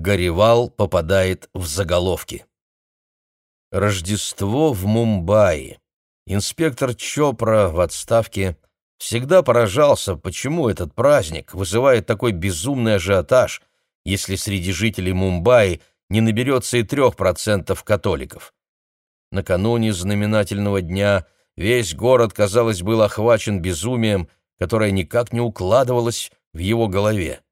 Горевал попадает в заголовки. Рождество в Мумбаи. Инспектор Чопра в отставке всегда поражался, почему этот праздник вызывает такой безумный ажиотаж, если среди жителей Мумбаи не наберется и трех процентов католиков. Накануне знаменательного дня весь город, казалось, был охвачен безумием, которое никак не укладывалось в его голове.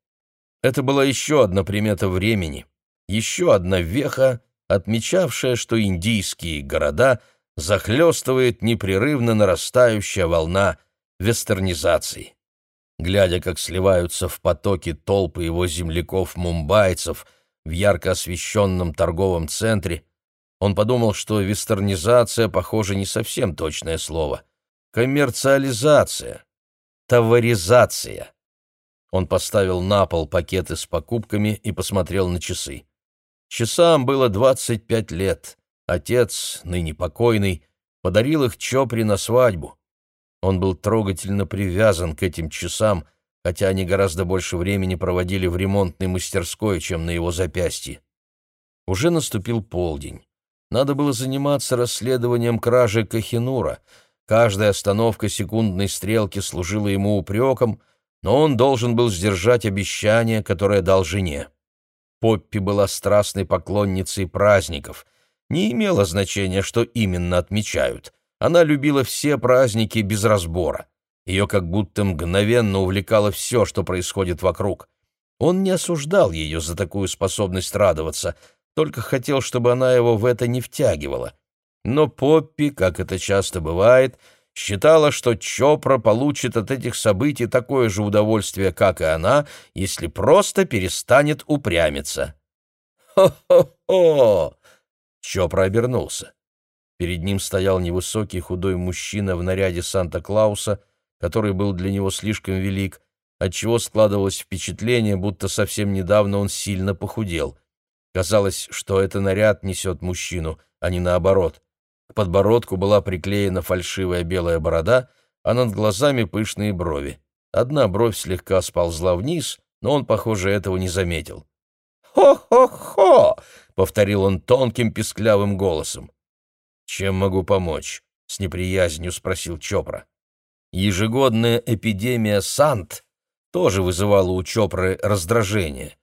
Это была еще одна примета времени, еще одна веха, отмечавшая, что индийские города захлестывает непрерывно нарастающая волна вестернизации. Глядя, как сливаются в потоки толпы его земляков-мумбайцев в ярко освещенном торговом центре, он подумал, что вестернизация, похоже, не совсем точное слово. Коммерциализация, товаризация. Он поставил на пол пакеты с покупками и посмотрел на часы. Часам было 25 лет. Отец, ныне покойный, подарил их Чопри на свадьбу. Он был трогательно привязан к этим часам, хотя они гораздо больше времени проводили в ремонтной мастерской, чем на его запястье. Уже наступил полдень. Надо было заниматься расследованием кражи Кахинура. Каждая остановка секундной стрелки служила ему упреком — но он должен был сдержать обещание, которое дал жене. Поппи была страстной поклонницей праздников. Не имело значения, что именно отмечают. Она любила все праздники без разбора. Ее как будто мгновенно увлекало все, что происходит вокруг. Он не осуждал ее за такую способность радоваться, только хотел, чтобы она его в это не втягивала. Но Поппи, как это часто бывает, — считала, что Чопра получит от этих событий такое же удовольствие, как и она, если просто перестанет упрямиться. «Хо-хо-хо!» Чопра обернулся. Перед ним стоял невысокий худой мужчина в наряде Санта-Клауса, который был для него слишком велик, отчего складывалось впечатление, будто совсем недавно он сильно похудел. Казалось, что это наряд несет мужчину, а не наоборот. Подбородку была приклеена фальшивая белая борода, а над глазами пышные брови. Одна бровь слегка сползла вниз, но он, похоже, этого не заметил. «Хо-хо-хо!» — повторил он тонким писклявым голосом. «Чем могу помочь?» — с неприязнью спросил Чопра. Ежегодная эпидемия Сант тоже вызывала у Чопры раздражение.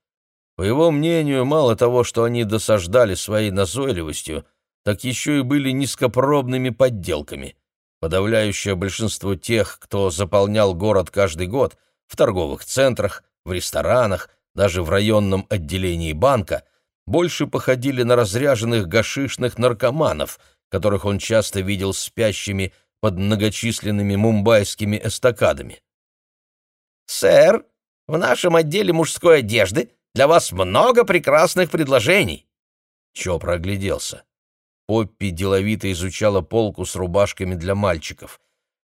По его мнению, мало того, что они досаждали своей назойливостью, так еще и были низкопробными подделками. Подавляющее большинство тех, кто заполнял город каждый год, в торговых центрах, в ресторанах, даже в районном отделении банка, больше походили на разряженных гашишных наркоманов, которых он часто видел спящими под многочисленными мумбайскими эстакадами. «Сэр, в нашем отделе мужской одежды для вас много прекрасных предложений!» Чо прогляделся. Поппи деловито изучала полку с рубашками для мальчиков.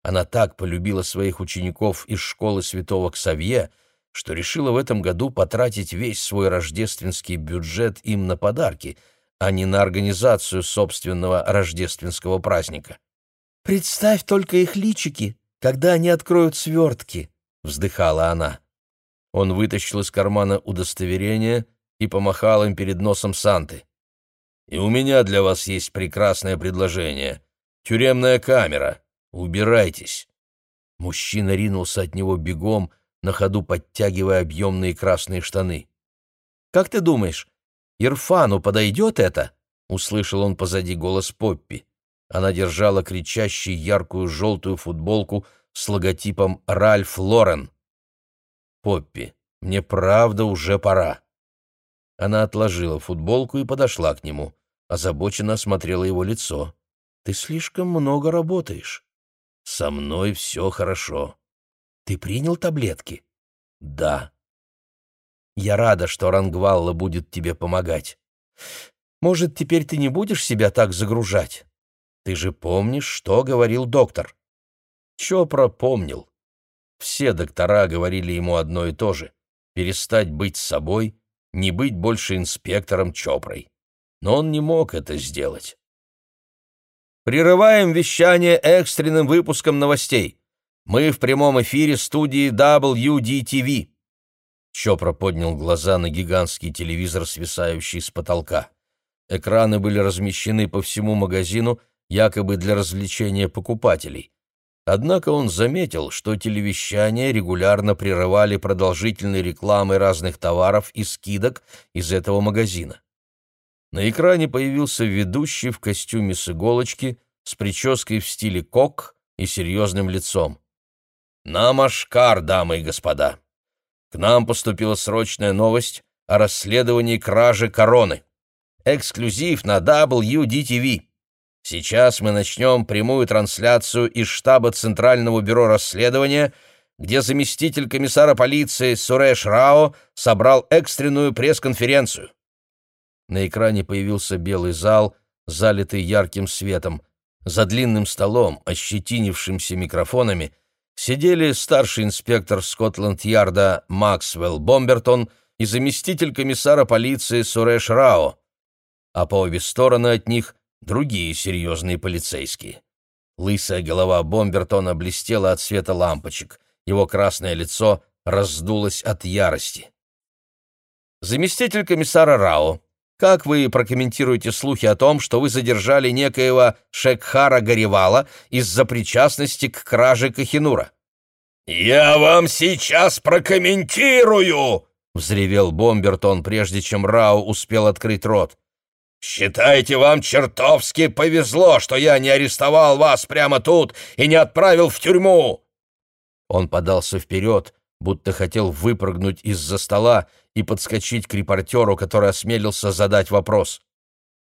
Она так полюбила своих учеников из школы святого Ксавье, что решила в этом году потратить весь свой рождественский бюджет им на подарки, а не на организацию собственного рождественского праздника. «Представь только их личики, когда они откроют свертки», — вздыхала она. Он вытащил из кармана удостоверение и помахал им перед носом Санты. И у меня для вас есть прекрасное предложение. Тюремная камера. Убирайтесь». Мужчина ринулся от него бегом, на ходу подтягивая объемные красные штаны. «Как ты думаешь, Ирфану подойдет это?» — услышал он позади голос Поппи. Она держала кричащую яркую желтую футболку с логотипом «Ральф Лорен». «Поппи, мне правда уже пора». Она отложила футболку и подошла к нему озабоченно осмотрела его лицо. «Ты слишком много работаешь». «Со мной все хорошо». «Ты принял таблетки?» «Да». «Я рада, что Рангвалла будет тебе помогать. Может, теперь ты не будешь себя так загружать? Ты же помнишь, что говорил доктор?» Чопра помнил. Все доктора говорили ему одно и то же — перестать быть собой, не быть больше инспектором Чопрой но он не мог это сделать. Прерываем вещание экстренным выпуском новостей. Мы в прямом эфире студии WDTV. Чопра поднял глаза на гигантский телевизор, свисающий с потолка. Экраны были размещены по всему магазину, якобы для развлечения покупателей. Однако он заметил, что телевещание регулярно прерывали продолжительной рекламой разных товаров и скидок из этого магазина. На экране появился ведущий в костюме с иголочки, с прической в стиле кок и серьезным лицом. «Намашкар, дамы и господа! К нам поступила срочная новость о расследовании кражи короны. Эксклюзив на WDTV. Сейчас мы начнем прямую трансляцию из штаба Центрального бюро расследования, где заместитель комиссара полиции Суреш Рао собрал экстренную пресс-конференцию. На экране появился белый зал, залитый ярким светом. За длинным столом, ощетинившимся микрофонами, сидели старший инспектор Скотланд-Ярда Максвелл Бомбертон и заместитель комиссара полиции Суреш Рао, а по обе стороны от них другие серьезные полицейские. Лысая голова Бомбертона блестела от света лампочек, его красное лицо раздулось от ярости. Заместитель комиссара Рао, как вы прокомментируете слухи о том, что вы задержали некоего Шекхара Гаревала из-за причастности к краже Кахинура? «Я вам сейчас прокомментирую!» — взревел Бомбертон, прежде чем Рау успел открыть рот. «Считайте, вам чертовски повезло, что я не арестовал вас прямо тут и не отправил в тюрьму!» Он подался вперед, будто хотел выпрыгнуть из-за стола и подскочить к репортеру, который осмелился задать вопрос.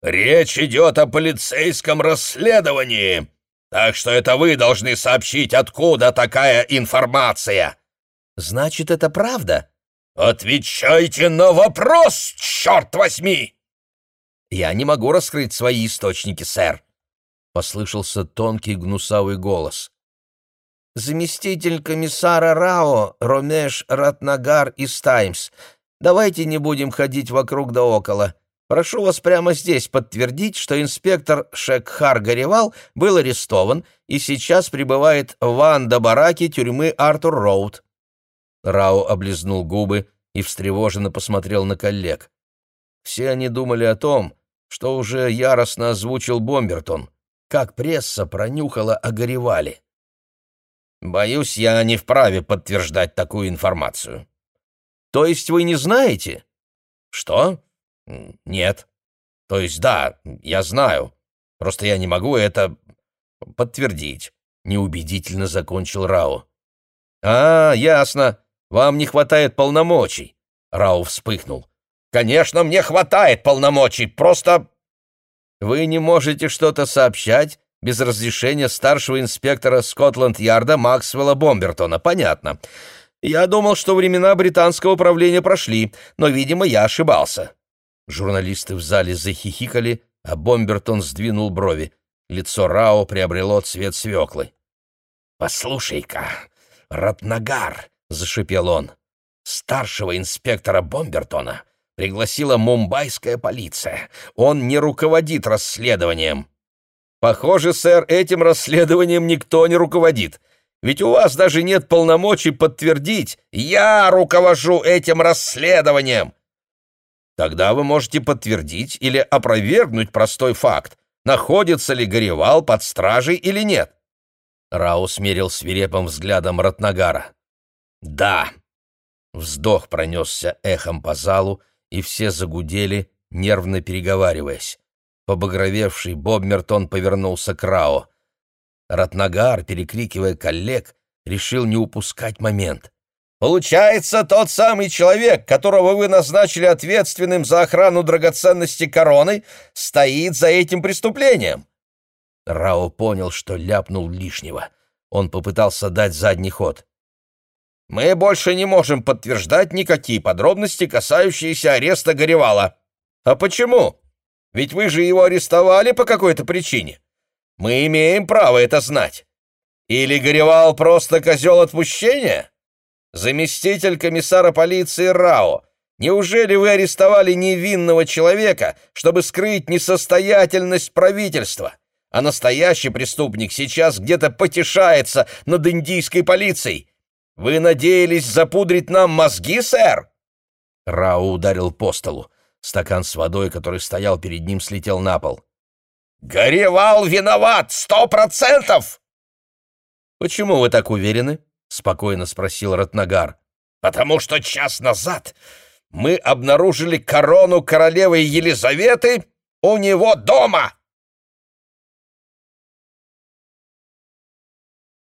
«Речь идет о полицейском расследовании, так что это вы должны сообщить, откуда такая информация». «Значит, это правда?» «Отвечайте на вопрос, черт возьми!» «Я не могу раскрыть свои источники, сэр», — послышался тонкий гнусавый голос. «Заместитель комиссара РАО Ромеш Ратнагар из «Таймс». Давайте не будем ходить вокруг да около. Прошу вас прямо здесь подтвердить, что инспектор Шекхар Гаревал был арестован и сейчас пребывает в Анда-бараке тюрьмы Артур-Роуд». Рао облизнул губы и встревоженно посмотрел на коллег. Все они думали о том, что уже яростно озвучил Бомбертон, как пресса пронюхала о Горевале. «Боюсь, я не вправе подтверждать такую информацию». «То есть вы не знаете?» «Что? Нет. То есть да, я знаю. Просто я не могу это подтвердить», — неубедительно закончил Рао. «А, ясно. Вам не хватает полномочий». Рау вспыхнул. Конечно, мне хватает полномочий, просто...» «Вы не можете что-то сообщать без разрешения старшего инспектора Скотланд-Ярда Максвелла Бомбертона, понятно. Я думал, что времена британского управления прошли, но, видимо, я ошибался». Журналисты в зале захихикали, а Бомбертон сдвинул брови. Лицо Рао приобрело цвет свеклы. «Послушай-ка, Ратнагар!» — зашипел он. «Старшего инспектора Бомбертона пригласила мумбайская полиция. Он не руководит расследованием. Похоже, сэр, этим расследованием никто не руководит. Ведь у вас даже нет полномочий подтвердить «Я руковожу этим расследованием». Тогда вы можете подтвердить или опровергнуть простой факт, находится ли Горевал под стражей или нет. Рау смерил свирепым взглядом Ратнагара. «Да». Вздох пронесся эхом по залу, и все загудели, нервно переговариваясь. Побагровевший Бобмертон повернулся к Рао. Ратнагар, перекрикивая коллег, решил не упускать момент. «Получается, тот самый человек, которого вы назначили ответственным за охрану драгоценности короны, стоит за этим преступлением!» Рао понял, что ляпнул лишнего. Он попытался дать задний ход. Мы больше не можем подтверждать никакие подробности, касающиеся ареста Горевала. А почему? Ведь вы же его арестовали по какой-то причине. Мы имеем право это знать. Или Горевал просто козел отпущения? Заместитель комиссара полиции Рао, неужели вы арестовали невинного человека, чтобы скрыть несостоятельность правительства? А настоящий преступник сейчас где-то потешается над индийской полицией, вы надеялись запудрить нам мозги, сэр? Рао ударил по столу. Стакан с водой, который стоял перед ним, слетел на пол. «Горевал виноват! Сто процентов!» «Почему вы так уверены?» — спокойно спросил Ратнагар. «Потому что час назад мы обнаружили корону королевы Елизаветы у него дома!»